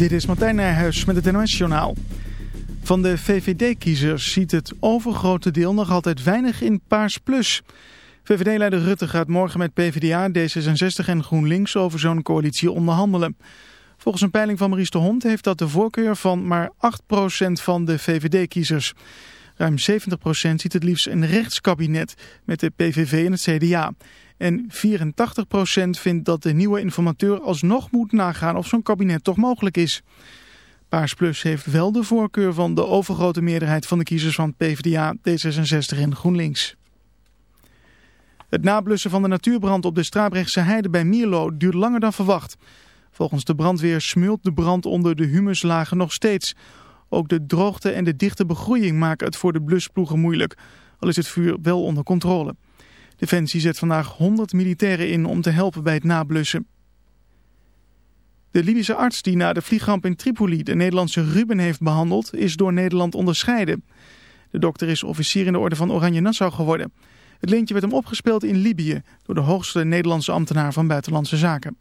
Dit is Martijn Nijhuis met het NOS-journaal. Van de VVD-kiezers ziet het overgrote deel nog altijd weinig in Paars Plus. VVD-leider Rutte gaat morgen met PvdA, D66 en GroenLinks over zo'n coalitie onderhandelen. Volgens een peiling van Maurice de Hond heeft dat de voorkeur van maar 8% van de VVD-kiezers. Ruim 70% ziet het liefst een rechtskabinet met de PVV en het CDA. En 84% vindt dat de nieuwe informateur alsnog moet nagaan of zo'n kabinet toch mogelijk is. Paars Plus heeft wel de voorkeur van de overgrote meerderheid van de kiezers van PvdA, D66 en GroenLinks. Het nablussen van de natuurbrand op de Strabrechtse heide bij Mierlo duurt langer dan verwacht. Volgens de brandweer smult de brand onder de humuslagen nog steeds. Ook de droogte en de dichte begroeiing maken het voor de blusploegen moeilijk, al is het vuur wel onder controle. Defensie zet vandaag 100 militairen in om te helpen bij het nablussen. De Libische arts die na de vliegramp in Tripoli de Nederlandse Ruben heeft behandeld, is door Nederland onderscheiden. De dokter is officier in de orde van Oranje Nassau geworden. Het lintje werd hem opgespeeld in Libië door de hoogste Nederlandse ambtenaar van Buitenlandse Zaken.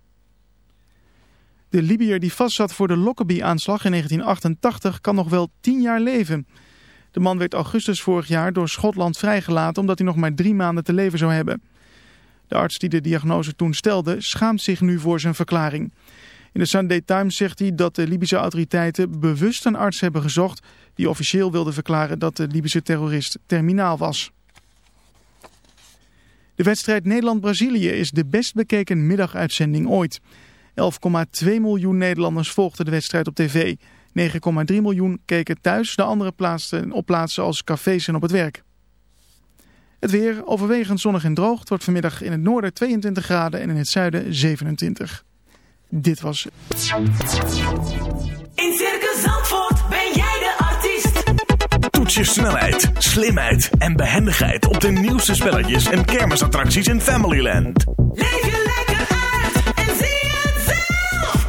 De Libiër die vastzat voor de Lockerbie-aanslag in 1988 kan nog wel 10 jaar leven. De man werd augustus vorig jaar door Schotland vrijgelaten omdat hij nog maar drie maanden te leven zou hebben. De arts die de diagnose toen stelde schaamt zich nu voor zijn verklaring. In de Sunday Times zegt hij dat de Libische autoriteiten bewust een arts hebben gezocht die officieel wilde verklaren dat de Libische terrorist terminaal was. De wedstrijd Nederland-Brazilië is de best bekeken middaguitzending ooit. 11,2 miljoen Nederlanders volgden de wedstrijd op tv. 9,3 miljoen keken thuis, de andere plaatsen op plaatsen als cafés en op het werk. Het weer overwegend zonnig en droog. Het wordt vanmiddag in het noorden 22 graden en in het zuiden 27. Dit was In Circus Zandvoort ben jij de artiest. Toets je snelheid, slimheid en behendigheid op de nieuwste spelletjes en kermisattracties in Familyland. Leef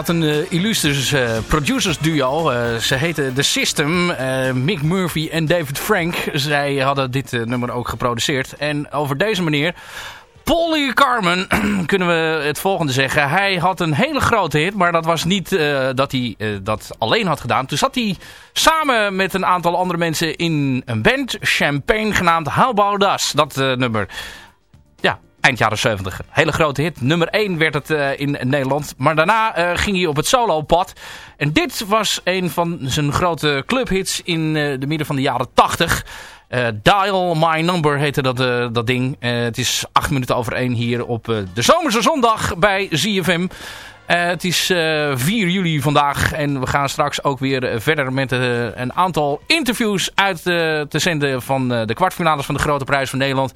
Had een uh, illustres uh, producers duo. Uh, ze heten The System. Mick Murphy en David Frank. Zij hadden dit nummer ook geproduceerd. En over deze meneer... Polly Carmen, kunnen we het volgende zeggen. Hij had een hele grote hit, maar dat was niet dat hij dat alleen had gedaan. Toen zat hij samen met een aantal andere mensen in een band, Champagne, genaamd How About Us. Dat nummer eind jaren 70. Hele grote hit. Nummer 1 werd het uh, in Nederland. Maar daarna uh, ging hij op het solo-pad. En dit was een van zijn grote clubhits in uh, de midden van de jaren 80. Dial My Number heette dat, dat ding. het is 8 minuten over 1 hier op de Zomerse Zondag bij ZFM. het is 4 juli vandaag en we gaan straks ook weer verder met een aantal interviews uit te zenden van de kwartfinales van de Grote Prijs van Nederland.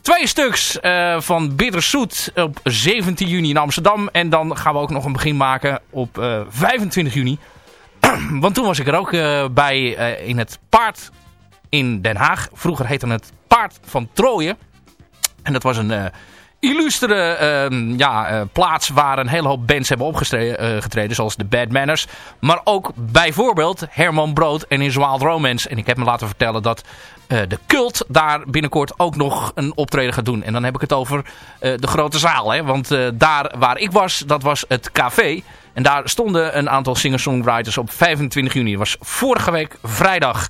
Twee stuks uh, van Bitterzoet op 17 juni in Amsterdam. En dan gaan we ook nog een begin maken op uh, 25 juni. Want toen was ik er ook uh, bij in het Paard in Den Haag. Vroeger heette het Paard van Trooien. En dat was een illustere uh, ja, uh, plaats waar een hele hoop bands hebben opgetreden. Uh, zoals de Bad Manners. Maar ook bijvoorbeeld Herman Brood en His Romance. En ik heb me laten vertellen dat uh, de cult daar binnenkort ook nog een optreden gaat doen. En dan heb ik het over de grote zaal. Hè? Want daar waar ik was, dat was het café. En daar stonden een aantal singer-songwriters op 25 juni. Dat was vorige week vrijdag.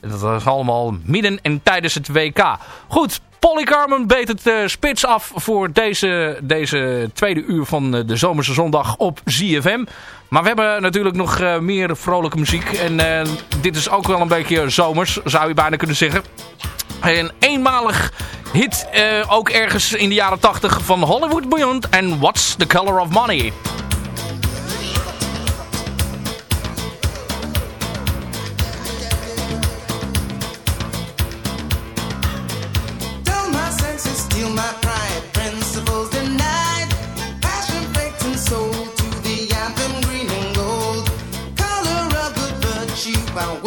Dat was allemaal midden en tijdens het WK. Goed, Polly Carmen beet het uh, spits af voor deze, deze tweede uur van uh, de Zomerse Zondag op ZFM. Maar we hebben natuurlijk nog uh, meer vrolijke muziek. En dit is ook wel een beetje zomers, zou je bijna kunnen zeggen. Een eenmalig hit, ook ergens in de jaren 80 van Hollywood Beyond. En What's the Color of Money? about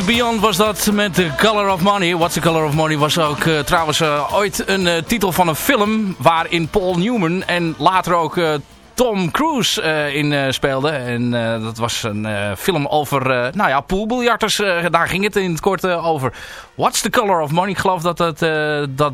Beyond was dat met The Color of Money. What's the Color of Money was ook eh, trouwens eh, ooit een eh, titel van een film waarin Paul Newman en later ook Tom Cruise in eh, speelde. En dat was een film over, nou ja, poolbiljarters. daar ging het in het kort over. What's the Color of Money? Ik geloof dat dat,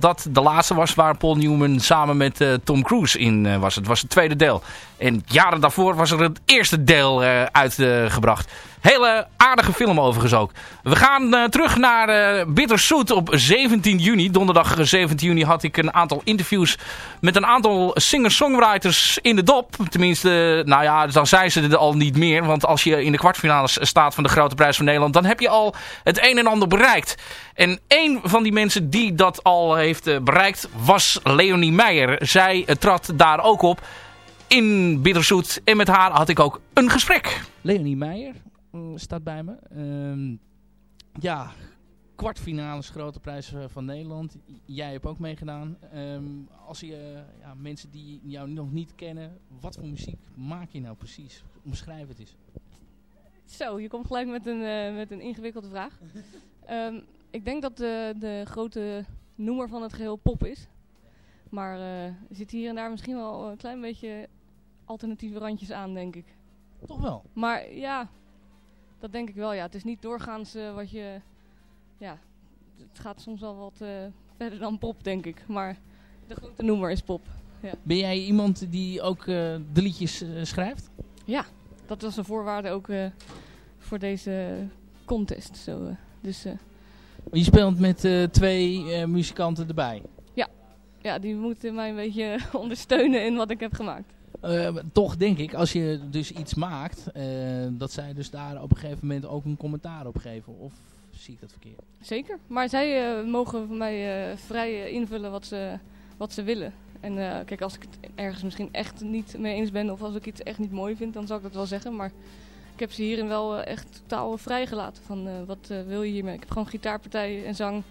dat de laatste was waar Paul Newman samen met Tom Cruise in was. Het was het tweede deel. En jaren daarvoor was er het eerste deel uitgebracht. Hele aardige film overigens ook. We gaan eh, terug naar eh Bitterzoet op 17 juni. Donderdag 17 juni had ik een aantal interviews met een aantal singer-songwriters in de dop. Tenminste, nou ja, dan zijn ze er al niet meer. Want als je in de kwartfinales staat van de Grote Prijs van Nederland... dan heb je al het een en ander bereikt. En een van die mensen die dat al heeft eh, bereikt was Leonie Meijer. Zij eh, trad daar ook op in Bitterzoet. En met haar had ik ook een gesprek. Leonie Meijer staat bij me. Ehm, ja, kwartfinales Grote Prijs eh, van Nederland. Jij hebt ook meegedaan. Ehm, als je ja, mensen die jou nog niet kennen, wat voor muziek maak je nou precies? Omschrijf het eens. Zo, je komt gelijk met een, eh, met een ingewikkelde vraag. Ehm, ik denk dat de, de grote noemer van het geheel pop is. Maar eh, er zitten hier en daar misschien wel een klein beetje alternatieve randjes aan, denk ik. Toch wel. Maar ja, dat denk ik wel. Ja. Het is niet doorgaans eh, wat je... Ja, het gaat soms wel wat eh, verder dan pop, denk ik. Maar de grote noemer is pop. Ben jij iemand die ook eh, de liedjes schrijft? Dat was een voorwaarde ook voor deze contest. Zo, dus Je speelt met twee muzikanten erbij. ja, die moeten mij een beetje ondersteunen in wat ik heb gemaakt. Eh, toch denk ik, als je dus iets maakt, eh, dat zij dus daar op een gegeven moment ook een commentaar op geven. Of zie ik dat verkeerd? Zeker. Maar zij eh, mogen van mij vrij invullen wat ze, wat ze willen. En kijk, als ik het ergens misschien echt niet mee eens ben of als ik iets echt niet mooi vind, dan zal ik dat wel zeggen. Maar ik heb ze hierin wel echt totaal vrijgelaten van wat wil je hiermee. Ik heb gewoon gitaarpartij en zang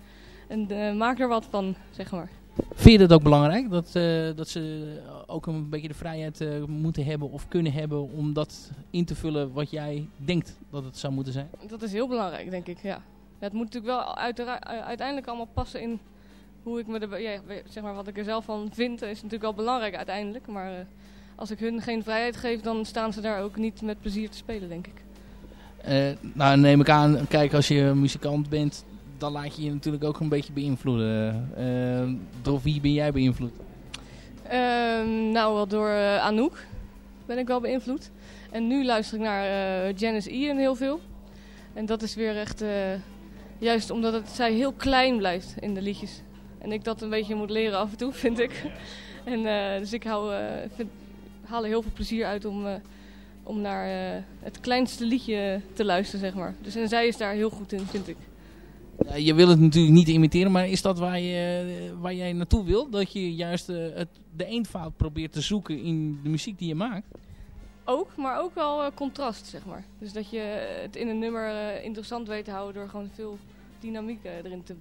en maak er wat van, zeg maar. Vind je dat ook belangrijk? Dat, eh, dat ze ook een beetje de vrijheid eh, moeten hebben of kunnen hebben om dat in te vullen wat jij denkt dat het zou moeten zijn? Dat is heel belangrijk, denk ik, ja. Het moet natuurlijk wel eh, uiteindelijk allemaal passen in hoe ik me er, ja, we- zeg maar, wat ik er zelf van vind, is natuurlijk wel belangrijk uiteindelijk. Maar als ik hun geen vrijheid geef, dan staan ze daar ook niet met plezier te spelen, denk ik. Nou, neem ik aan, kijk, als je muzikant bent, dan laat je je natuurlijk ook een beetje beïnvloeden. Eh, door wie ben jij beïnvloed? Ehm, nou, wel door eh, Anouk ben ik wel beïnvloed. En nu luister ik naar eh, Janice Ian heel veel. En dat is weer echt, eh, juist omdat het, zij heel klein blijft in de liedjes. En ik dat een beetje moet leren af en toe, vind ik. en, dus ik hou, haal er heel veel plezier uit om, om naar het kleinste liedje te luisteren, zeg maar. Dus en zij is daar heel goed in, vind ik. Ja, je wil het natuurlijk niet imiteren, maar is dat waar, je, eh, waar jij naartoe wil? Dat je juist eh, het, de eenvoud probeert te zoeken in de muziek die je maakt? Ook, maar ook wel eh, contrast, zeg maar. Dus dat je het in een nummer interessant weet te houden door gewoon veel dynamiek erin te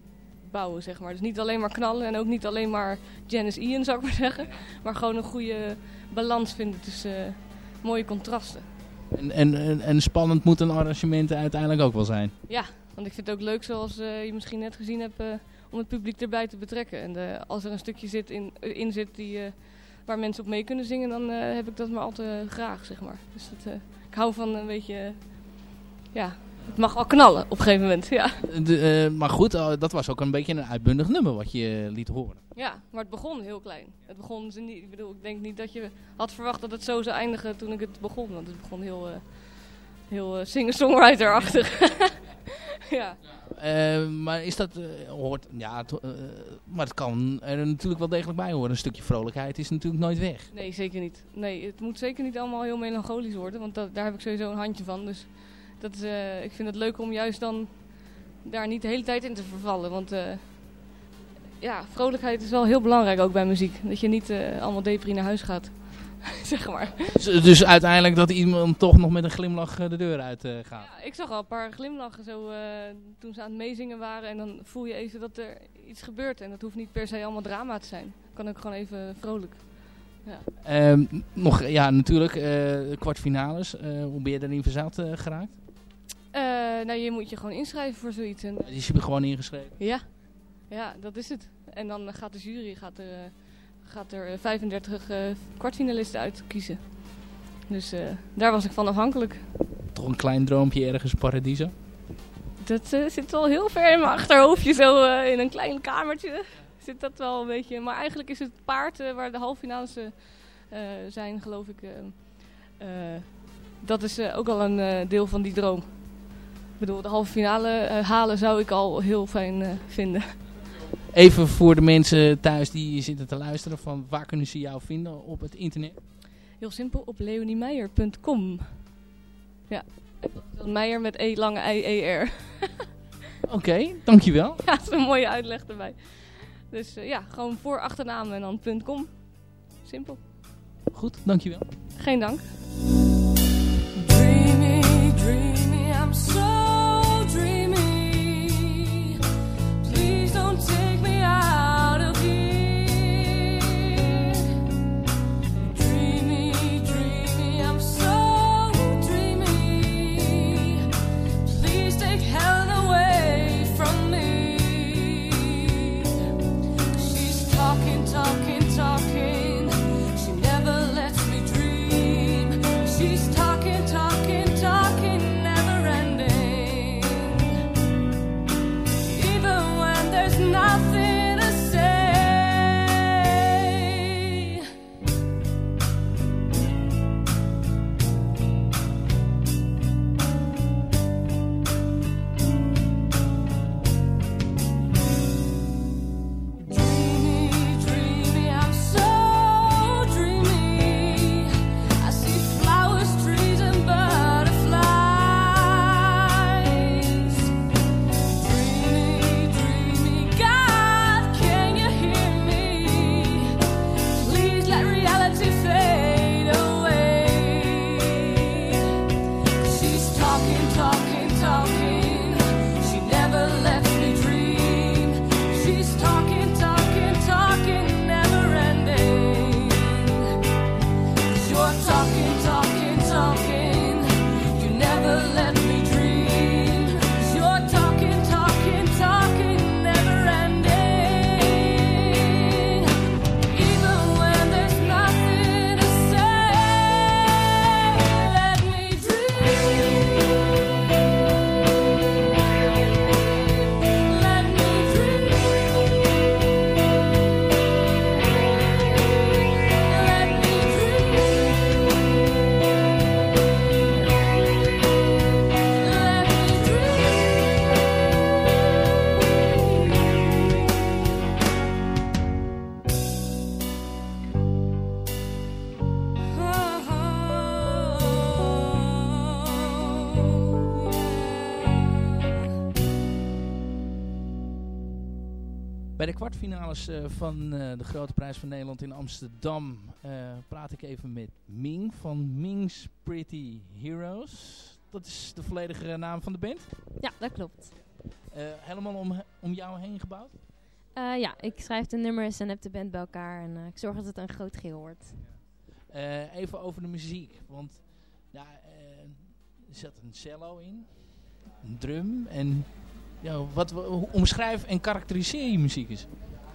bouwen, zeg maar. Dus niet alleen maar knallen en ook niet alleen maar Janice Ian, zou ik maar zeggen. Maar gewoon een goede balans vinden tussen mooie contrasten. En, en, en, en spannend moet een arrangement uiteindelijk ook wel zijn. Want ik vind het ook leuk, zoals eh, je misschien net gezien hebt, eh, om het publiek erbij te betrekken. En eh, als er een stukje zit in, in zit die, waar mensen op mee kunnen zingen, dan heb ik dat maar al te graag, zeg maar. Dus dat, ik hou van een beetje, ja, het mag wel knallen op een gegeven moment, ja. De, maar goed, dat was ook een beetje een uitbundig nummer wat je liet horen. Ja, maar het begon heel klein. Het begon ik bedoel, ik denk niet dat je had verwacht dat het zo zou eindigen toen ik het begon. Want het begon heel, heel singer-songwriter-achtig. ja. Eh, maar is dat, eh, hoort, ja, eh, maar het kan er natuurlijk wel degelijk bij horen. Een stukje vrolijkheid is natuurlijk nooit weg. Nee, zeker niet. Nee, het moet zeker niet allemaal heel melancholisch worden, want dat, daar heb ik sowieso een handje van. Dus dat is, ik vind het leuk om juist dan daar niet de hele tijd in te vervallen. Want ja, vrolijkheid is wel heel belangrijk ook bij muziek. Dat je niet allemaal depri naar huis gaat, zeg maar. Dus, dus uiteindelijk dat iemand toch nog met een glimlach eh, de deur uit eh, gaat. Ja, ik zag al een paar glimlachen zo, eh, toen ze aan het meezingen waren. En dan voel je even dat er iets gebeurt. En dat hoeft niet per se allemaal drama te zijn. Kan ook gewoon even vrolijk. Ehm, nog, ja, natuurlijk, eh, kwartfinales. Hoe ben je daarin verzeild geraakt? Nou, je moet je gewoon inschrijven voor zoiets. En, is je gewoon ingeschreven. ja. ja, dat is het. En dan gaat de jury gaat er, gaat er eh, 35 eh, kwartfinalisten uitkiezen. Dus eh, daar was ik van afhankelijk. Toch een klein droompje ergens Paradiso. Dat eh, zit wel heel ver in mijn achterhoofdje, zo eh, in een klein kamertje. Zit dat wel een beetje. Maar eigenlijk is het paard eh, waar de halve finales eh, eh, zijn, geloof ik. eh, eh, dat is eh, ook al een eh, deel van die droom. Ik bedoel, de halve finale eh, halen zou ik al heel fijn eh, vinden. Even voor de mensen thuis die zitten te luisteren. Van waar kunnen ze jou vinden op het internet? Heel simpel, op leoniemeijer.com. Ja, Meijer met E lange I E R. Oké, dankjewel. Ja, dat is een mooie uitleg erbij. Dus eh, ja, gewoon voor achternaam en dan .com. Simpel. Goed, dankjewel. Geen dank. Dreamy, dreamy, I'm so kwartfinales eh, van eh, de Grote Prijs van Nederland in Amsterdam eh, praat ik even met Ming van Ming's Pretty Heroes. Dat is de volledige naam van de band. Ja, dat klopt. Helemaal om, om jou heen gebouwd. Ja, ik schrijf de nummers en heb de band bij elkaar. En ik zorg dat het een groot geheel wordt. Even over de muziek. Want ja, er zat een cello in, een drum en ja, wat, hoe omschrijf en karakteriseer je muziek eens?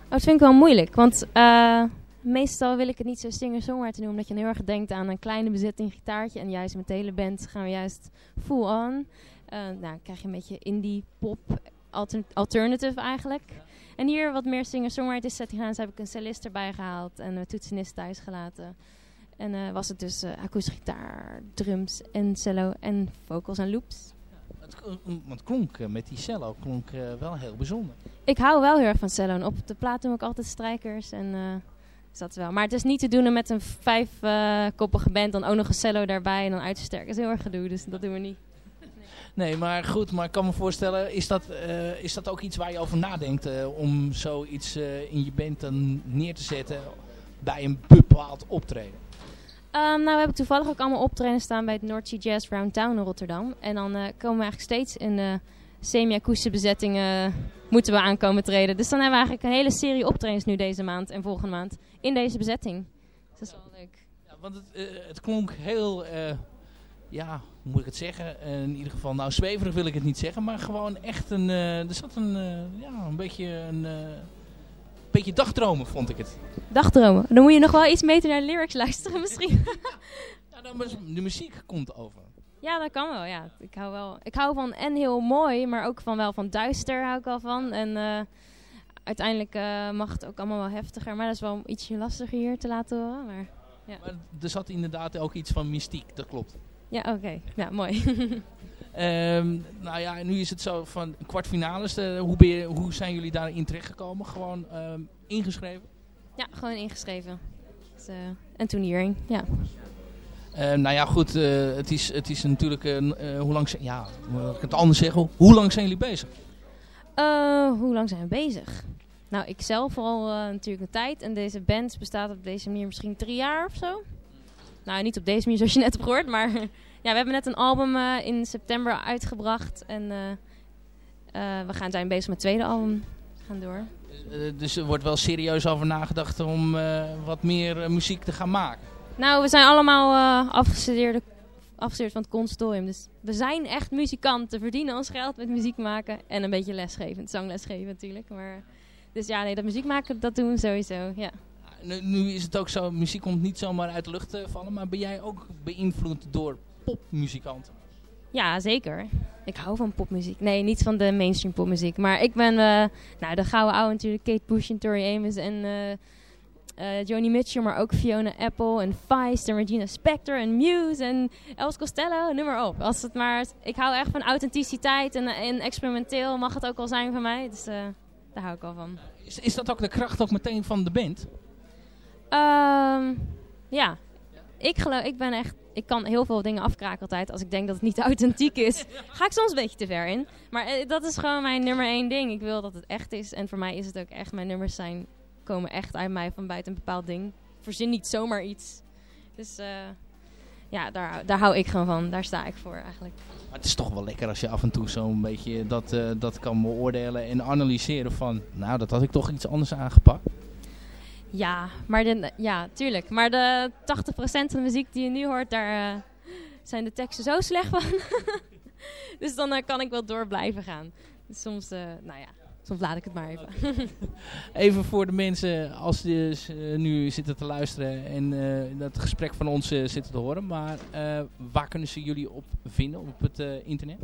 Oh, dat vind ik wel moeilijk, want eh, meestal wil ik het niet zo singer-songwriter noemen, omdat je heel erg denkt aan een kleine bezetting gitaartje. En juist met de hele band gaan we juist full on. Eh nou, dan krijg je een beetje indie, pop, alter- alternative eigenlijk. En hier wat meer singer-songwriter setting gaan, dus heb ik een cellist erbij gehaald en een toetsenist thuis gelaten. En eh, was het dus akoestische gitaar, drums en cello en vocals en loops. Het, klonk eh, met die cello klonk eh, wel heel bijzonder. Ik hou wel heel erg van cello. En op de plaat doe ik altijd strijkers. En eh, is dat wel. Maar het is niet te doen met een vijfkoppige band. Dan ook nog een cello daarbij en dan uit te sterken. Dat is heel erg gedoe. Dus dat doen we niet. Nee, maar goed, maar ik kan me voorstellen, is dat, is dat ook iets waar je over nadenkt om zoiets in je band dan neer te zetten bij een bepaald optreden? Ehm, nou, we hebben toevallig ook allemaal optreden staan bij het North Jazz Round Town in Rotterdam. En dan eh, komen we eigenlijk steeds in semi-akoestische bezettingen moeten we aankomen treden. Dus dan hebben we eigenlijk een hele serie optredens nu deze maand en volgende maand in deze bezetting. Dus dat is wel leuk. Ja, want het, eh, het klonk heel, eh, ja, hoe moet ik het zeggen? In ieder geval, nou zweverig wil ik het niet zeggen, maar gewoon echt een, er zat een, ja, een beetje een beetje dagdromen vond ik het. Dagdromen. Dan moet je nog wel iets beter naar de lyrics luisteren misschien. Ja, dan, de muziek komt over. ja, dat kan wel. Ja. Ik, hou wel. ik hou van en heel mooi, maar ook van wel van duister hou ik wel van. En eh, uiteindelijk eh, mag het ook allemaal wel heftiger. Maar dat is wel ietsje lastiger hier te laten horen. Maar Maar er zat inderdaad ook iets van mystiek, dat klopt. ja, oké. Ja, mooi. Ehm, nou ja, en nu is het zo van kwartfinales. eh, hoe, ben je, hoe zijn jullie daarin terechtgekomen? Gewoon ehm, ingeschreven? ja, gewoon ingeschreven. Dus, eh, en toeniering, ja. Eh, nou ja, goed. eh, het, is, het is natuurlijk... hoe lang zijn... Ja, moet ik het anders zeggen? Hoe lang zijn jullie bezig? Hoe lang zijn we bezig? Nou, ik zelf al natuurlijk een tijd. En deze band bestaat op deze manier misschien drie jaar of zo. Nou, niet op deze manier zoals je net hebt gehoord. Maar ja, we hebben net een album eh, in september uitgebracht. En eh, eh, we gaan zijn bezig met het tweede album. We gaan door. Dus er wordt wel serieus over nagedacht om wat meer muziek te gaan maken. Nou, we zijn allemaal afgestudeerde, afgestudeerd van het conservatorium. Dus we zijn echt muzikanten. Verdienen ons geld met muziek maken. En een beetje lesgeven. Zanglesgeven natuurlijk. Maar, dus ja, nee, dat muziek maken, dat doen we sowieso. Ja. Nu, nu is het ook zo, muziek komt niet zomaar uit de lucht te vallen. Maar ben jij ook beïnvloed door popmuzikanten? Ja, zeker. Ik hou van popmuziek. Nee, niet van de mainstream popmuziek. Maar ik ben, eh, nou, de gouden oude natuurlijk. Kate Bush en Tori Amos en eh, Joni Mitchell. Maar ook Fiona Apple en Feist en Regina Spektor en Muse en Elvis Costello. Noem maar op. Als het maar, ik hou echt van authenticiteit en, en experimenteel mag het ook wel zijn van mij. Dus daar hou ik wel van. Is, is dat ook de kracht ook meteen van de band? Ehm, ja, ik geloof, ik ben echt, ik kan heel veel dingen afkraken altijd. Als ik denk dat het niet authentiek is, ga ik soms een beetje te ver in. Maar eh, dat is gewoon mijn nummer één ding. Ik wil dat het echt is. En voor mij is het ook echt, mijn nummers zijn, komen echt uit mij van buiten een bepaald ding. Ik verzin niet zomaar iets. Dus eh, ja, daar, daar hou ik gewoon van. Daar sta ik voor eigenlijk. Maar het is toch wel lekker als je af en toe zo'n beetje dat, eh, dat kan beoordelen en analyseren van... Nou, dat had ik toch iets anders aangepakt. Ja, maar de, ja, tuurlijk. Maar de 80% van de muziek die je nu hoort, daar eh, zijn de teksten zo slecht van. dus dan eh, kan ik wel door blijven gaan. Dus soms, eh, nou ja, soms laat ik het maar even. Even voor de mensen als die dus, nu zitten te luisteren en dat gesprek van ons zitten te horen. Maar waar kunnen ze jullie op vinden op het internet?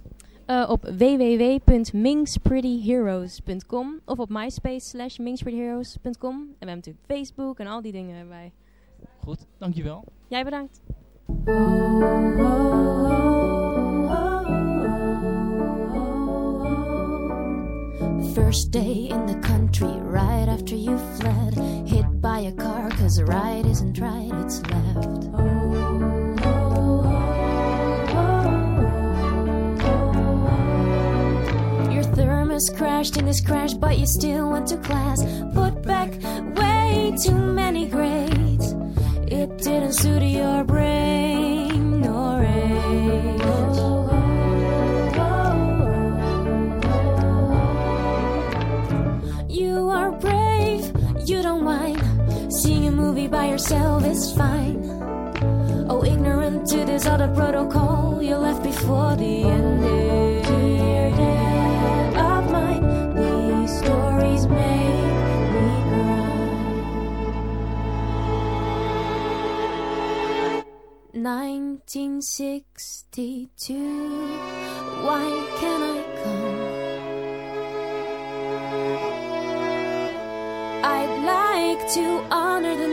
Eh, op www.mingsprettyheroes.com of op myspace slash mingsprettyheroes.com. En we hebben natuurlijk Facebook en al die dingen erbij. Goed, dankjewel. Jij bedankt. First day in the country, right after you fled. Hit by a car, cause right isn't right, it's left. Crashed in this crash, but you still went to class. Put back way too many grades. It didn't suit your brain nor age. You are brave, you don't mind. Seeing a movie by yourself is fine. Oh, ignorant to this other protocol, you left before the ending. 1962, why can't I come? I'd like to honor the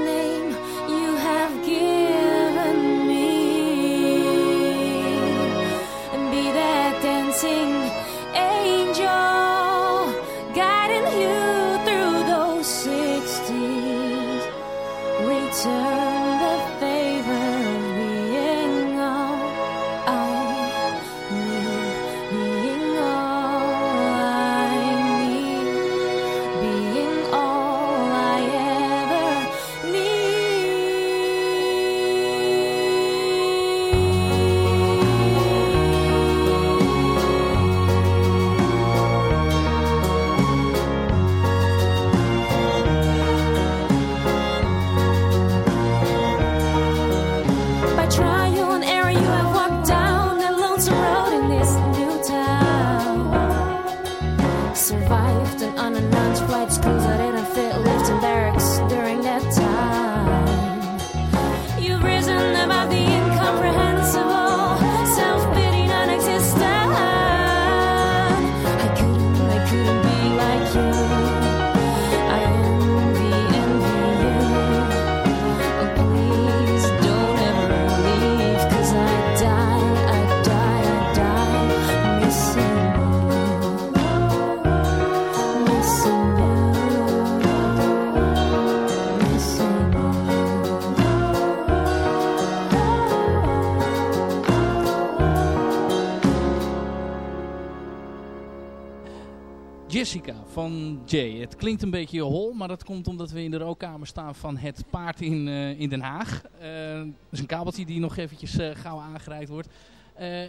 Jessica van Jay. Het klinkt een beetje hol, maar dat komt omdat we in de rookkamer staan van het paard in, eh, in Den Haag. Eh, dat is een kabeltje die nog eventjes eh, gauw aangereikt wordt.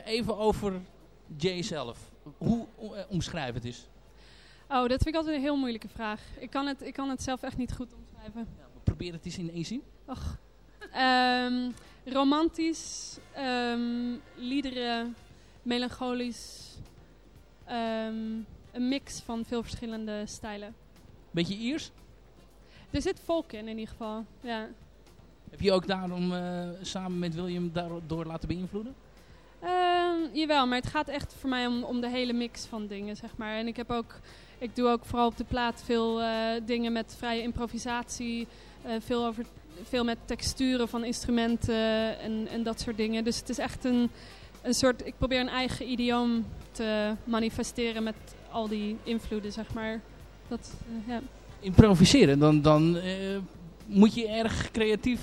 Even over Jay zelf. Hoe omschrijf het is? Oh, dat vind ik altijd een heel moeilijke vraag. Ik kan het, ik kan het zelf echt niet goed omschrijven. Probeer het eens in één zin. Och. Ehm, romantisch, ehm, liederen, melancholisch. ehm, een mix van veel verschillende stijlen. Beetje Iers? Er zit volk in, in ieder geval. Ja. Heb je ook daarom eh, samen met William daardoor laten beïnvloeden? Ehm, jawel, maar het gaat echt voor mij om, om de hele mix van dingen, zeg maar. En ik heb ook, ik doe ook vooral op de plaat veel eh, dingen met vrije improvisatie, eh, veel, over, veel met texturen van instrumenten en, en dat soort dingen. Dus het is echt een, een soort, ik probeer een eigen idioom te manifesteren met al die invloeden, zeg maar. Dat, eh, ja. Improviseren, dan, dan eh, moet je erg creatief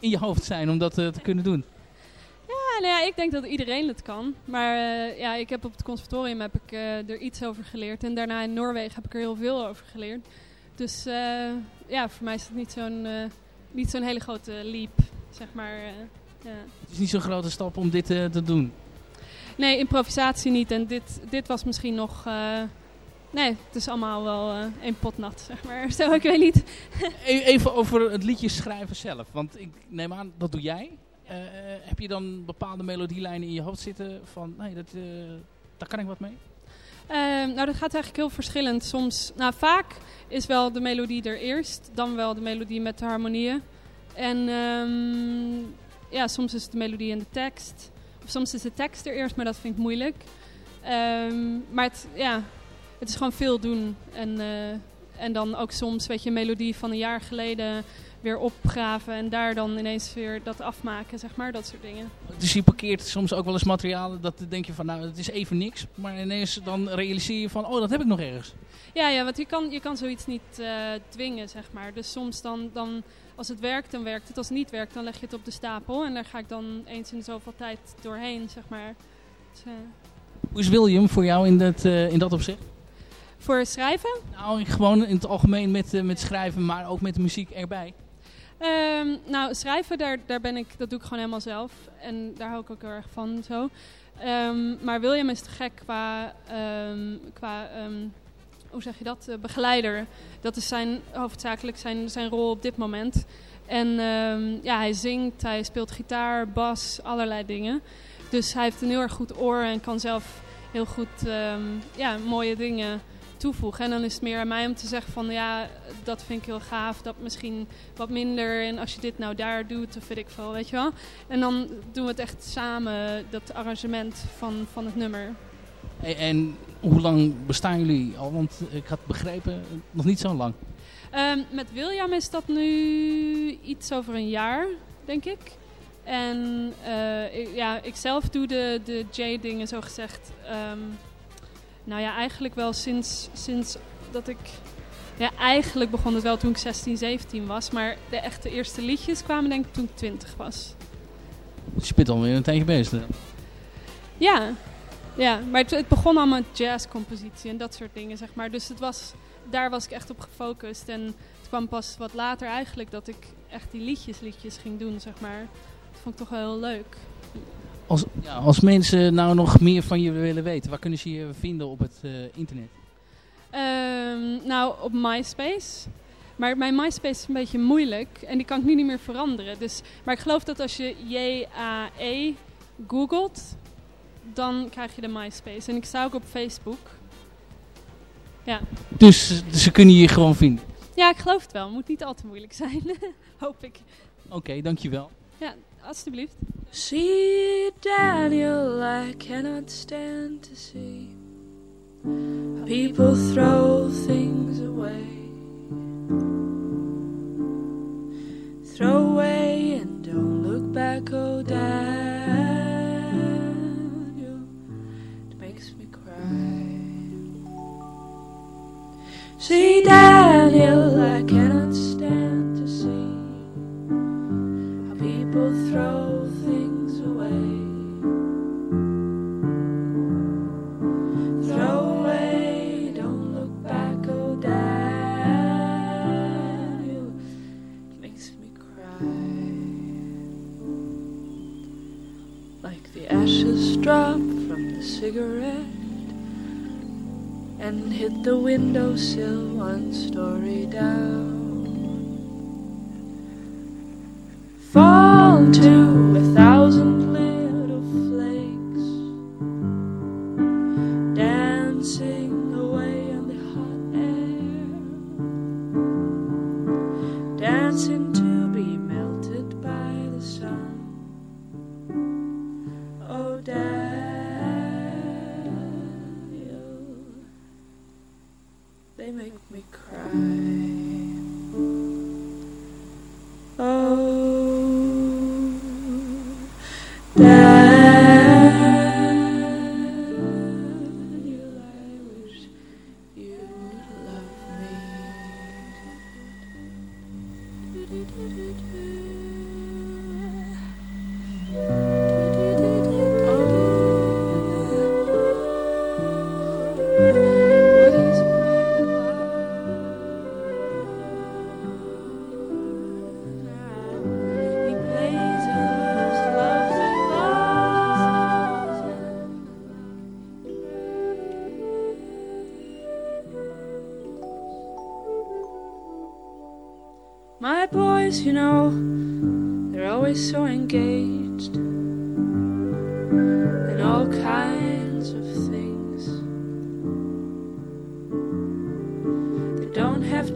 in je hoofd zijn om dat eh, te kunnen doen. Ja, nou ja, ik denk dat iedereen het kan. Maar ja, ik heb op het conservatorium heb ik, er iets over geleerd. En daarna in Noorwegen heb ik er heel veel over geleerd. Dus ja, voor mij is het niet zo'n niet zo'n hele grote leap, zeg maar. ja. Het is niet zo'n grote stap om dit te doen. Nee, improvisatie niet. En dit, dit was misschien nog... eh, nee, het is allemaal wel eh één pot nat, zeg maar. Zo, ik weet niet. E- Even over het liedje schrijven zelf. Want ik neem aan, dat doe jij. Eh, heb je dan bepaalde melodielijnen in je hoofd zitten van, nee, dat, daar kan ik wat mee? Ehm, nou, dat gaat eigenlijk heel verschillend. Soms, nou, vaak is wel de melodie er eerst, dan wel de melodie met de harmonieën. En ehm, ja, soms is het de melodie en de tekst. Soms is de tekst er eerst, maar dat vind ik moeilijk. Ehm, maar het, ja, het is gewoon veel doen. En, eh, en dan ook soms, weet je, een melodie van een jaar geleden weer opgraven en daar dan ineens weer dat afmaken, zeg maar, dat soort dingen. Dus je parkeert soms ook wel eens materialen, dat denk je van, nou, het is even niks. Maar ineens dan realiseer je van, oh, dat heb ik nog ergens. Ja, ja want je kan, je kan zoiets niet eh, dwingen, zeg maar. Dus soms dan, dan, als het werkt, dan werkt het. Als het niet werkt, dan leg je het op de stapel. En daar ga ik dan eens in zoveel tijd doorheen, zeg maar. Dus, eh, Hoe is William voor jou in dat, eh, in dat opzicht? voor schrijven? Nou, gewoon in het algemeen met, eh, met schrijven, maar ook met de muziek erbij. Ehm, nou, schrijven, daar, daar ben ik, dat doe ik gewoon helemaal zelf. En daar hou ik ook heel erg van, zo. Ehm, maar William is te gek qua, ehm, qua hoe zeg je dat, Eh, begeleider. Dat is zijn, hoofdzakelijk zijn, zijn rol op dit moment. En ehm, ja, hij zingt, hij speelt gitaar, bas, allerlei dingen. Dus hij heeft een heel erg goed oor en kan zelf heel goed ehm, ja, mooie dingen toevoegen. En dan is het meer aan mij om te zeggen van ja, dat vind ik heel gaaf, dat misschien wat minder. En als je dit nou daar doet, of weet ik veel, weet je wel. En dan doen we het echt samen, dat arrangement van, van het nummer. En, en hoe lang bestaan jullie al? Want ik had begrepen, nog niet zo lang. Ehm, met William is dat nu iets over een jaar, denk ik. En eh, ik, ja, ik zelf doe de, de J-dingen zo gezegd. ehm, nou ja, eigenlijk wel sinds, sinds dat ik... Ja, eigenlijk begon het wel toen ik 16, 17 was. Maar de echte eerste liedjes kwamen denk ik toen ik 20 was. Je bent alweer een tijdje bezig. Ja, ja maar het, het begon allemaal met jazzcompositie en dat soort dingen, zeg maar. Dus het was, daar was ik echt op gefocust. En het kwam pas wat later eigenlijk dat ik echt die liedjes, liedjes ging doen, zeg maar. Dat vond ik toch wel heel leuk. Als, ja, als mensen nou nog meer van je willen weten, waar kunnen ze je vinden op het eh, internet? Ehm, nou, op MySpace. Maar mijn MySpace is een beetje moeilijk en die kan ik nu niet meer veranderen. Dus, maar ik geloof dat als je J-A-E googelt, dan krijg je de MySpace. En ik sta ook op Facebook. Ja. Dus, ze kunnen je gewoon vinden. Ja, ik geloof het wel. Moet niet al te moeilijk zijn. Hoop ik. Oké, dankjewel. Ja, alstublieft. See, Daniel, I cannot stand to see people throw things away. Throw away and don't look back, oh, Daniel. See, Daniel, I cannot stand the windowsill one story down. Fall to a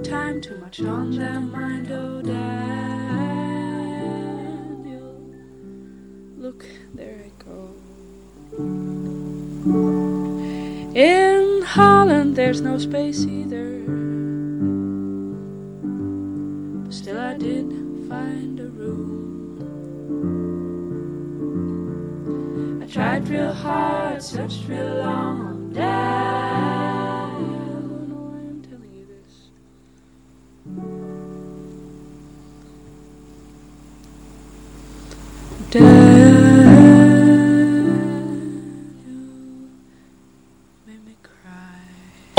time too much on their mind, oh, Daniel. Look, there I go. In Holland, there's no space either. But still, I did find a room. I tried real hard, searched real long. Oh, Daniel,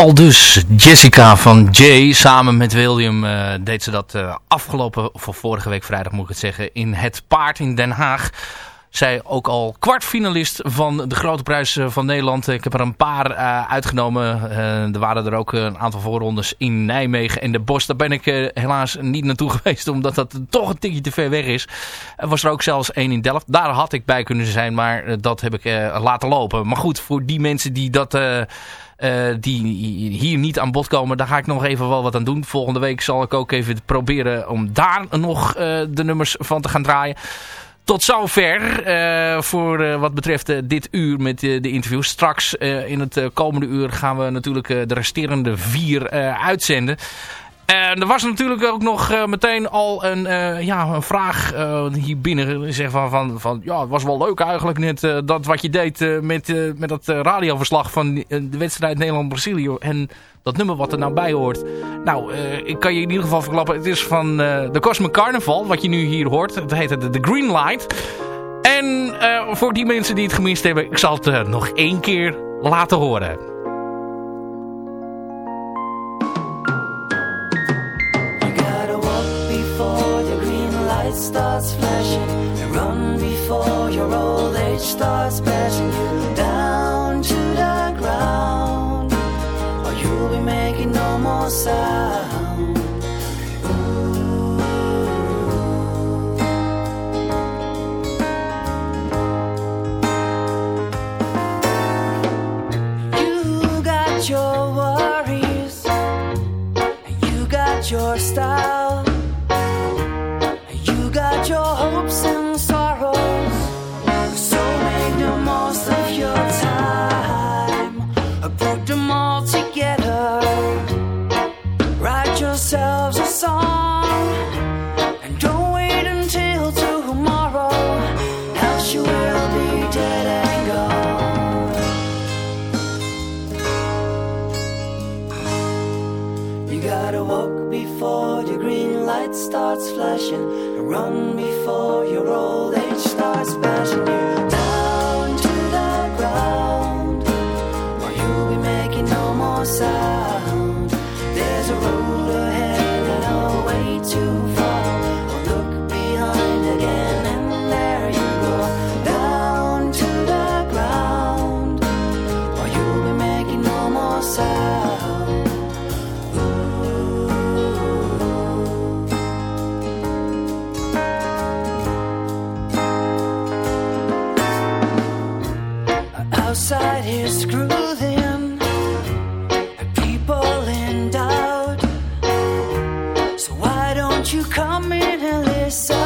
Al dus Jessica van Jay samen met William eh, deed ze dat eh, afgelopen, of vorige week vrijdag moet ik het zeggen, in Het Paard in Den Haag. Zij ook al kwartfinalist van de Grote Prijs eh, van Nederland. Ik heb er een paar uitgenomen. Er waren er ook een aantal voorrondes in Nijmegen en de Bos. Daar ben ik helaas niet naartoe geweest, omdat dat toch een tikje te ver weg is. Er was er ook zelfs één in Delft. Daar had ik bij kunnen zijn, maar dat heb ik laten lopen. Maar goed, voor die mensen die dat... eh, die hier niet aan bod komen, daar ga ik nog even wel wat aan doen. Volgende week zal ik ook even proberen om daar nog eh, de nummers van te gaan draaien. Tot zover eh, voor wat betreft dit uur met de interviews. Straks in het komende uur gaan we natuurlijk de resterende vier uitzenden. En er was natuurlijk ook nog eh, meteen al een, eh, ja, een vraag eh, hier binnen. Zeg van, van, van, ja, het was wel leuk eigenlijk net dat wat je deed met, met dat radioverslag van de wedstrijd Nederland-Brazilië. En dat nummer wat er nou bij hoort. Nou, ik kan je in ieder geval verklappen. Het is van de Cosmic Carnival, wat je nu hier hoort. Het heet de, The Green Light. En voor die mensen die het gemist hebben, ik zal het nog één keer laten horen. Light starts flashing. Run before your old age starts bashing you down to the ground. Or you'll be making no more sound. Run before your old age starts bashing you you come in and listen?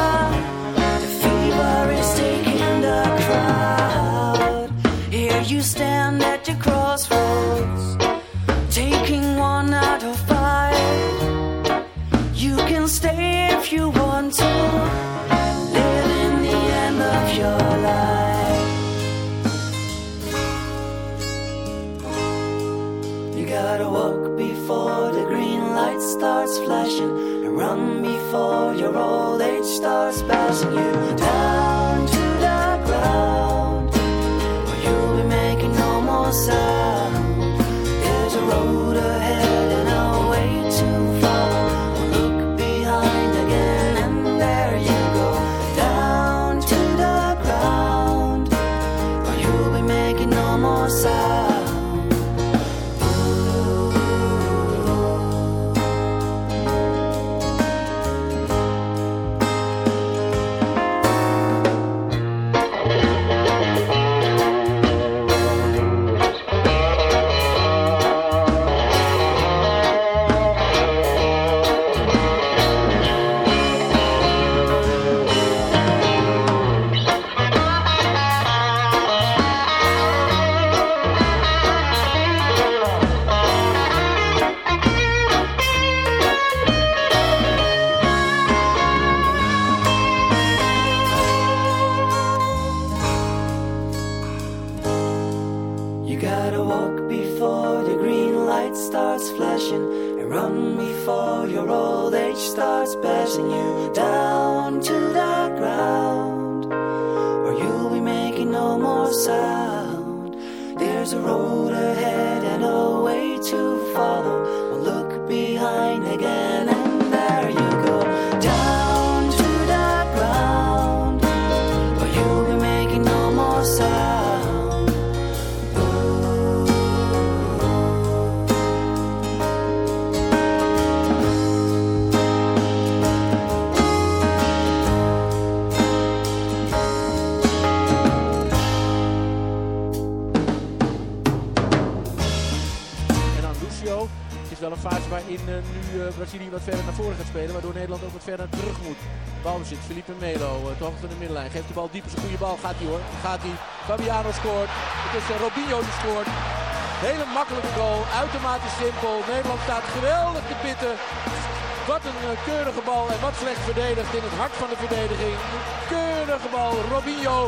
No more sound. There's a road ahead waarin eh, nu eh, Brazilië wat verder naar voren gaat spelen. Waardoor Nederland ook wat verder terug moet. Balbezit. Felipe Melo. Te hoogte van de middenlijn. Geeft de bal diep. Is een goede bal. Gaat hij hoor. Gaat hij. Fabiano scoort. Het is Robinho die scoort. Hele makkelijke goal. Uitermate simpel. Nederland staat geweldig te pitten. Wat een eh, keurige bal en wat slecht verdedigd in het hart van de verdediging. Keurige bal. Robinho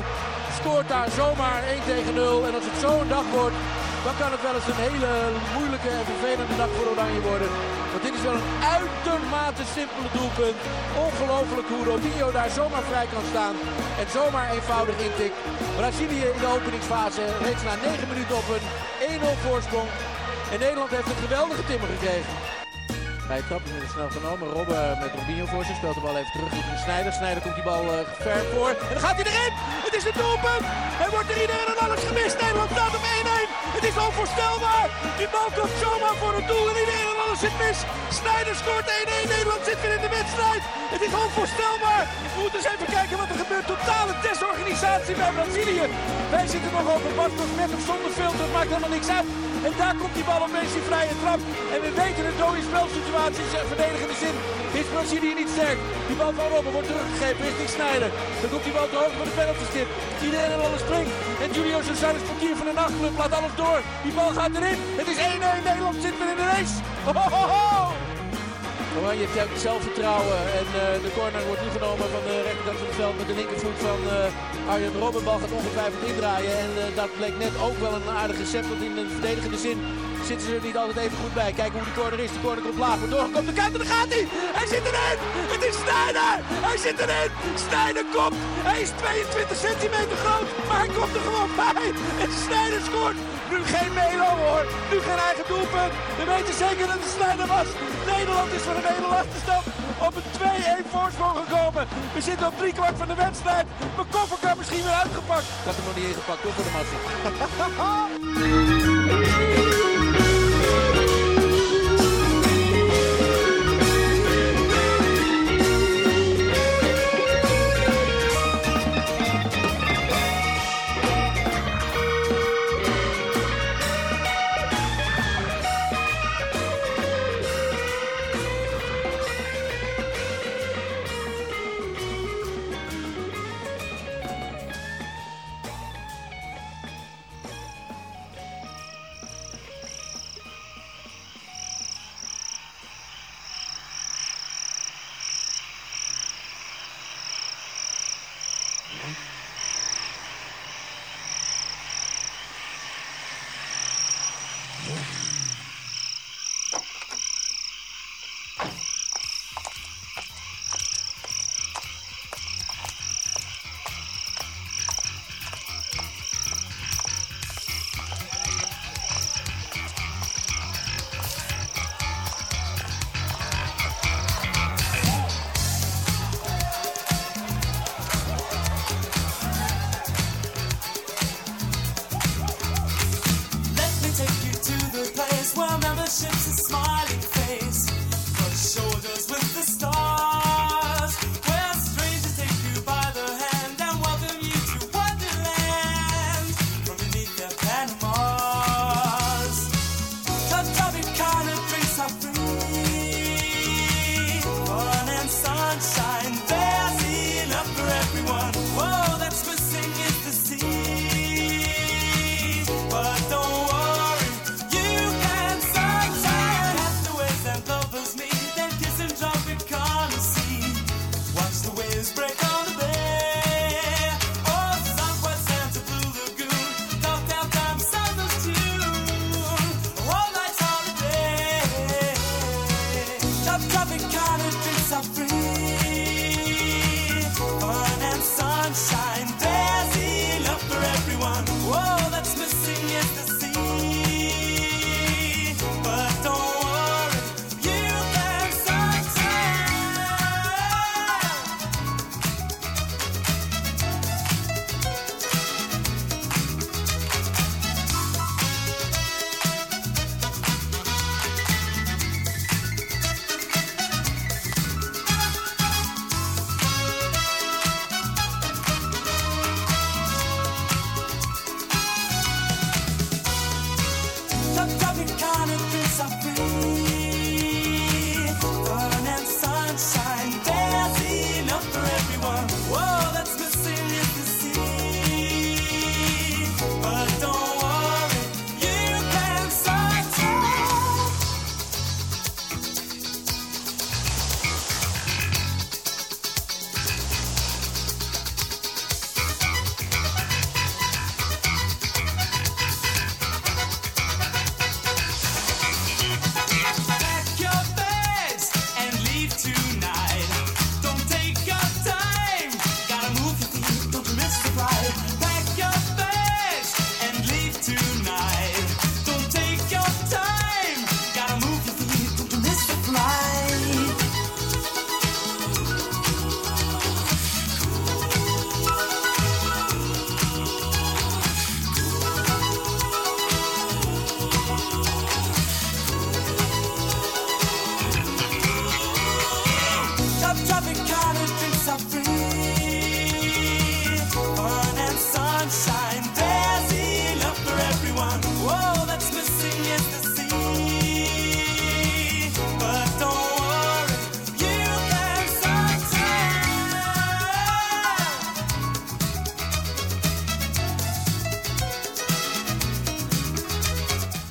scoort daar zomaar 1 tegen 0. En als het zo een dag wordt, dan kan het wel eens een hele moeilijke en vervelende dag voor Oranje worden. Want dit is wel een uitermate simpele doelpunt. Ongelooflijk hoe Robinho daar zomaar vrij kan staan. En zomaar eenvoudig intikt. Brazilië in de openingsfase reeds na 9 minuten op een 1-0 voorsprong. En Nederland heeft een geweldige timmer gekregen. Bij trap is het snel genomen. Robben met Robinho voor zich. Speelt de bal even terug richting Snijder. Snijder komt die bal eh, ver voor. En dan gaat hij erin. Het is een doelpunt. Hij wordt er iedereen en alles gemist. Nederland staat op 1-1. Het is onvoorstelbaar. Die bal komt zomaar voor het doel en iedereen en alles zit mis. Snijder scoort 1-1. Nederland zit weer in de wedstrijd. Het is onvoorstelbaar. We moeten eens even kijken wat er gebeurt. Totale desorganisatie bij Brazilië. Wij zitten nog over Bart met of zonder filter. Het maakt helemaal niks uit. En daar komt die bal opeens die vrije trap. En we weten het dode spelsituaties, eh, verdedigende zin. Is Brazilië niet sterk. Die bal van Robben wordt teruggegeven richting Snijder. Dan komt die bal te hoog voor de penaltystip. Iedereen en alles springt. En Julio Cesar is portier van de nachtclub. Laat alles door. Die bal gaat erin. Het is 1-1. Nederland zit weer in de race. Ho, ho, ho. Oranje heeft zelfvertrouwen en eh, de corner wordt nu genomen van de rechterkant van het veld met de linkervoet van eh, Arjen Robben. Bal gaat ongetwijfeld indraaien en eh, dat bleek net ook wel een aardige set, want in de verdedigende zin zitten ze er niet altijd even goed bij. Kijken hoe die corner is. De corner komt laag, wordt doorgekomen. De kant en daar gaat hij. Hij zit erin. Het is Snijder. Hij zit erin. Snijder komt. Hij is 22 centimeter groot, maar hij komt er gewoon bij. En Snijder scoort. Nu geen Melo hoor. Nu geen eigen doelpunt. We weten zeker dat het Snijder was. Nederland is voor een hele achterstand op een 2-1 voorsprong gekomen. We zitten op drie kwart van de wedstrijd. Mijn koffer kan misschien weer uitgepakt. Ik had hem nog niet ingepakt hoor voor de massa.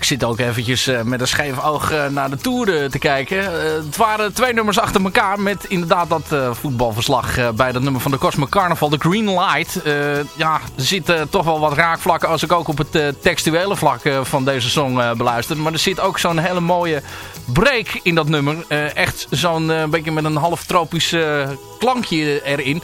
zit ook eventjes eh, met een scheef oog eh, naar de Tour eh, te kijken. Het waren twee nummers achter elkaar met inderdaad dat voetbalverslag bij dat nummer van de Cosmic Carnival, de Green Light. Ja, er zitten toch wel wat raakvlakken als ik ook op het textuele vlak van deze song beluister. Maar er zit ook zo'n hele mooie break in dat nummer. Echt zo'n beetje met een half tropisch klankje erin.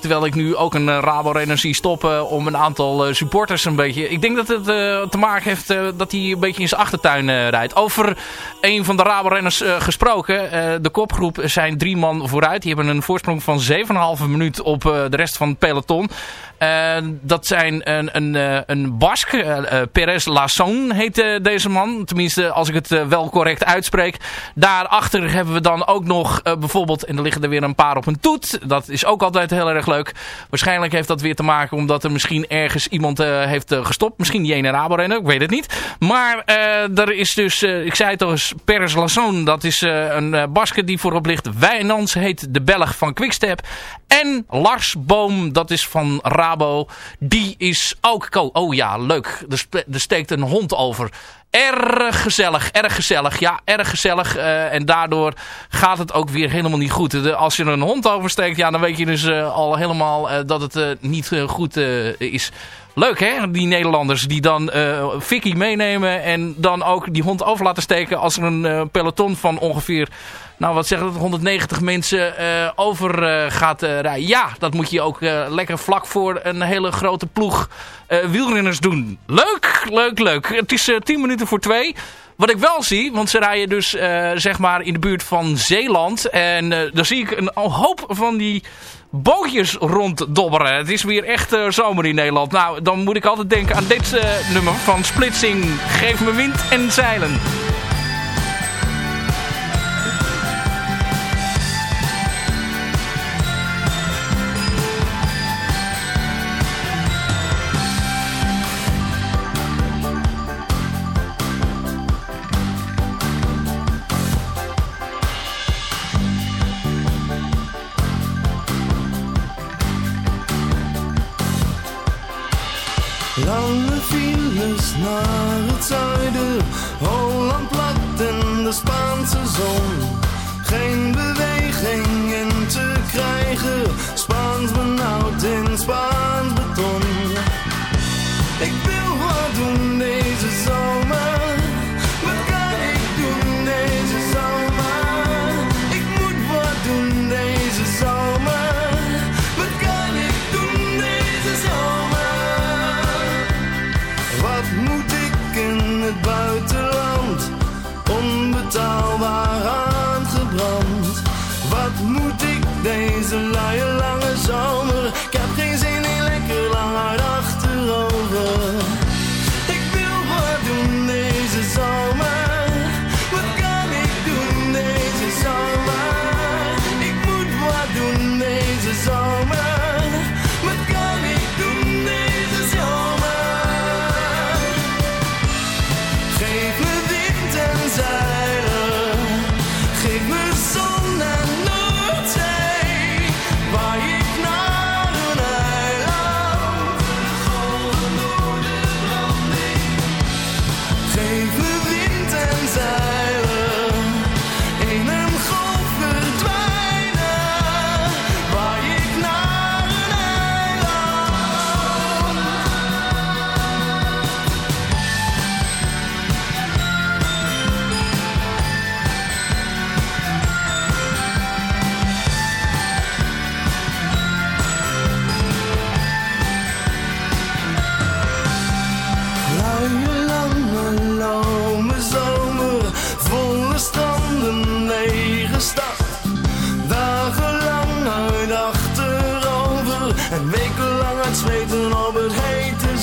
Terwijl ik nu ook een uh, Rabo-renner zie stoppen om een aantal eh, supporters een beetje... Ik denk dat het eh, te maken heeft eh, dat hij een beetje in zijn achtertuin eh, rijdt. Over een van de Rabo-renners eh, gesproken. eh, de kopgroep zijn drie man vooruit. Die hebben een voorsprong van 7,5 minuut op eh, de rest van het peloton. Eh, dat zijn een, een, eh, een Bask, eh, eh, Perez Lasson heet eh, deze man. Tenminste, als ik het eh, wel correct uitspreek. Daarachter hebben we dan ook nog eh, bijvoorbeeld, en er liggen er weer een paar op een toet. Dat is ook altijd heel erg leuk. Waarschijnlijk heeft dat weer te maken omdat er misschien ergens iemand eh, heeft eh, gestopt. Misschien die ene Rabo-renner, ik weet het niet. Maar eh, er is dus, ik zei het al eens, Perez Lasson. Dat is een uh, Baske die voorop ligt. Wijnans heet de Belg van Quickstep. En Lars Boom, dat is van Rabo. Die is ook... Oh ja, leuk. Er, er steekt een hond over. Erg gezellig, erg gezellig. Ja, erg gezellig. eh, en daardoor gaat het ook weer helemaal niet goed. Als je een hond oversteekt, ja, dan weet je dus eh, al helemaal eh, dat het niet goed is. Leuk hè, die Nederlanders die dan eh Vicky meenemen en dan ook die hond over laten steken als er een eh, peloton van ongeveer, nou wat zeggen we, 190 mensen eh, over gaat rijden. Ja, dat moet je ook lekker vlak voor een hele grote ploeg wielrenners doen. Leuk, leuk, leuk. Het is eh 10 minuten voor twee. Wat ik wel zie, want ze rijden dus eh, zeg maar in de buurt van Zeeland. En eh daar zie ik een hoop van die bootjes ronddobberen. Het is weer echt eh, zomer in Nederland. Nou, dan moet ik altijd denken aan dit nummer van Splitsing. Geef me wind en zeilen. Lange files naar het zuiden, Holland plat in de Spaanse zon. Geen beweging in te krijgen, Spaans benauwd in Spaans beton.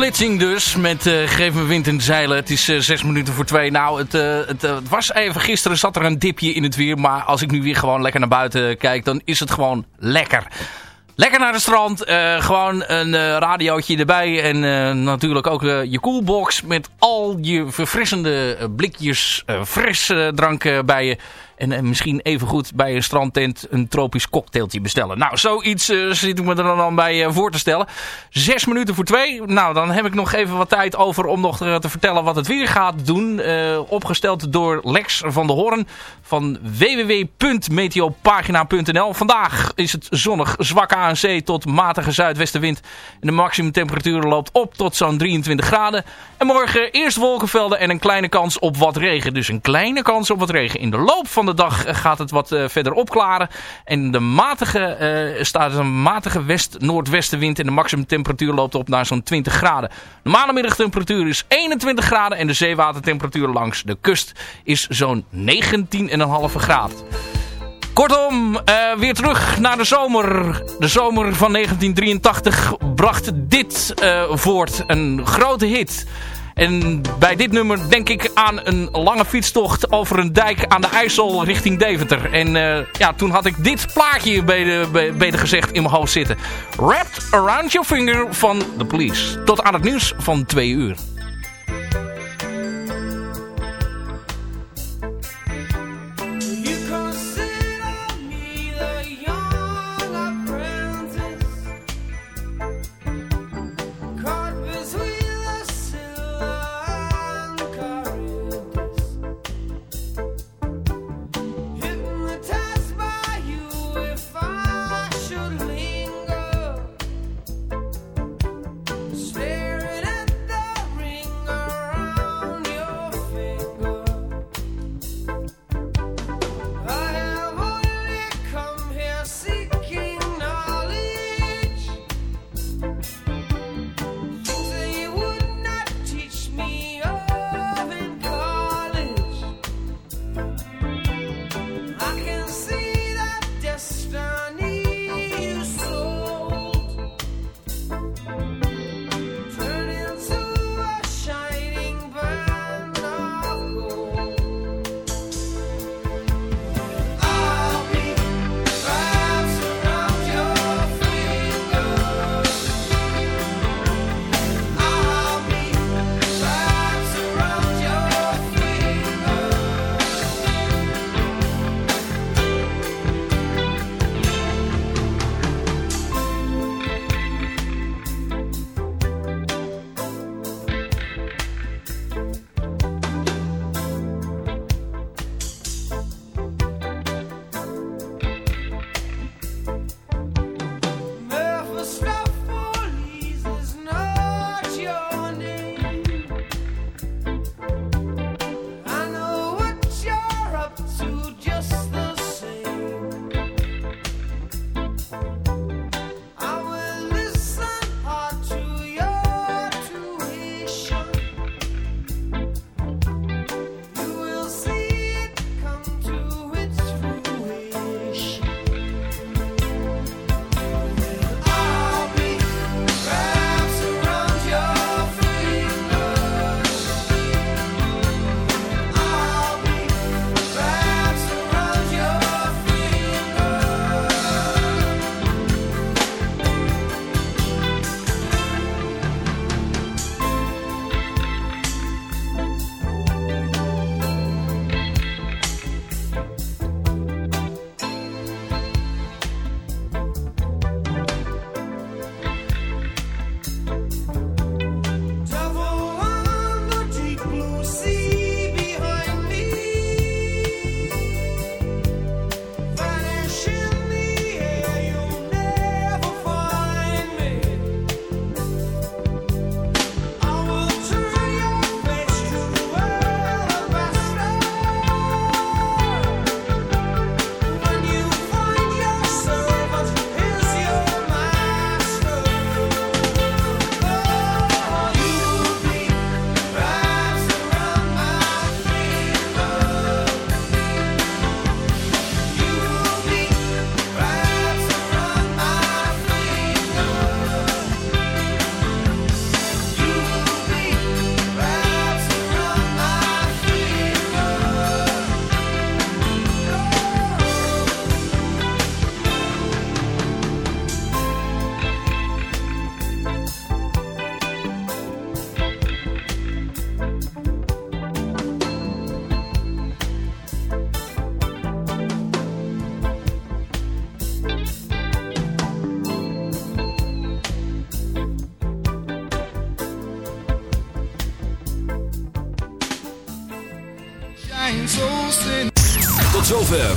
Splitsing dus, met eh, Geef me wind en zeilen. Het is eh, zes minuten voor twee. Nou, het, eh, het, was even, gisteren zat er een dipje in het weer. Maar als ik nu weer gewoon lekker naar buiten kijk, dan is het gewoon lekker. Lekker naar het strand, gewoon een radiootje erbij en natuurlijk ook je koelbox met al je verfrissende blikjes fris drank eh, bij je. En eh, misschien even goed bij een strandtent een tropisch cocktailtje bestellen. Nou, zoiets eh, zit ik me er dan bij eh, voor te stellen. Zes minuten voor twee. Nou, dan heb ik nog even wat tijd over om nog te, te vertellen wat het weer gaat doen. Opgesteld door Lex van de Hoorn van www.meteopagina.nl. Vandaag is het zonnig, zwak aan zee tot matige zuidwestenwind. En de maximumtemperatuur loopt op tot zo'n 23 graden. En morgen eerst wolkenvelden en een kleine kans op wat regen. Dus een kleine kans op wat regen. In de loop van de dag eh, gaat het wat eh, verder opklaren. En de matige, eh, staat een matige west-noordwestenwind. En de maximumtemperatuur loopt op naar zo'n 20 graden. De maandagmiddagtemperatuur is 21 graden. En de zeewatertemperatuur langs de kust is zo'n 19,5 graden. Kortom, weer terug naar de zomer. De zomer van 1983 bracht dit voort. Een grote hit. En bij dit nummer denk ik aan een lange fietstocht over een dijk aan de IJssel richting Deventer. En eh, ja, toen had ik dit plaatje beter, be- beter gezegd in mijn hoofd zitten. Wrapped Around Your Finger van The Police. Tot aan het nieuws van twee uur.